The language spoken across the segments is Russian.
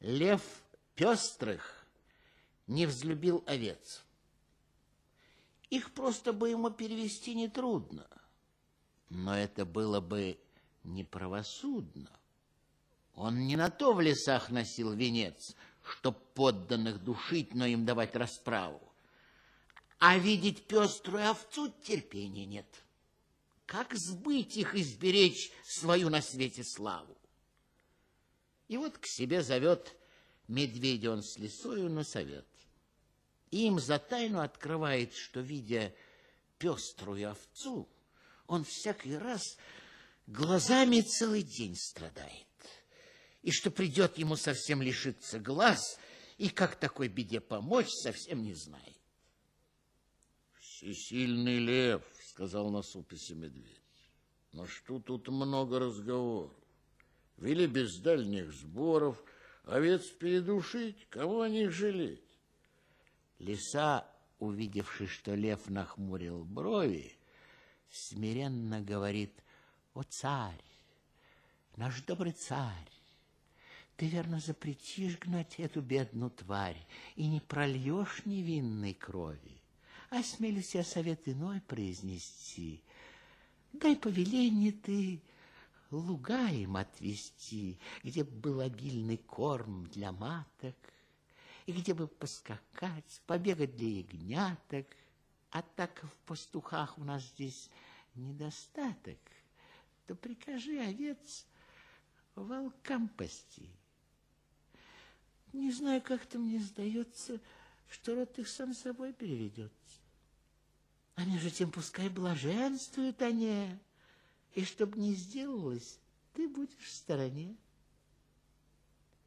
Лев пестрых не взлюбил овец. Их просто бы ему перевести нетрудно, но это было бы неправосудно. Он не на то в лесах носил венец, чтоб подданных душить, но им давать расправу. А видеть пеструю овцу терпения нет. Как сбыть их и сберечь свою на свете славу? И вот к себе зовет медведя он с лисою на совет. Им за тайну открывает, что, видя пеструю овцу, он всякий раз глазами целый день страдает. И что придет ему совсем лишиться глаз, и как такой беде помочь, совсем не знает. Всесильный лев, сказал насупися медведь. Но что тут много разговоров? Вели без дальних сборов, овец передушить, кого о них жалеть? Лиса, увидевши, что лев нахмурил брови, смиренно говорит, «О, царь, наш добрый царь, ты верно запретишь гнать эту бедную тварь и не прольешь невинной крови. Осмелюсь я совет иной произнести. Дай повеление ты луга им отвести, где был обильный корм для маток, и где бы поскакать, побегать для ягняток. А так в пастухах у нас здесь недостаток, то прикажи овец волкам пасти. Не знаю, как-то мне сдается, что род их сам собой переведется. А между тем пускай блаженствуют они, и чтоб не сделалось, ты будешь в стороне.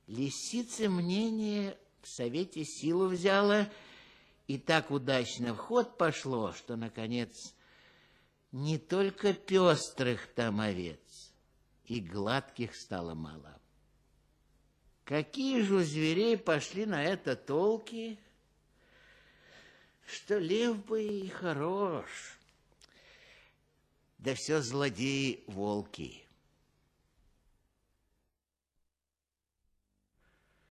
Лисица мнение в совете силу взяла, и так удачно в ход пошло, что, наконец, не только пестрых там овец, и гладких стало мало. Какие же у зверей пошли на это толки, что лев бы и хорош, да все злодеи волки.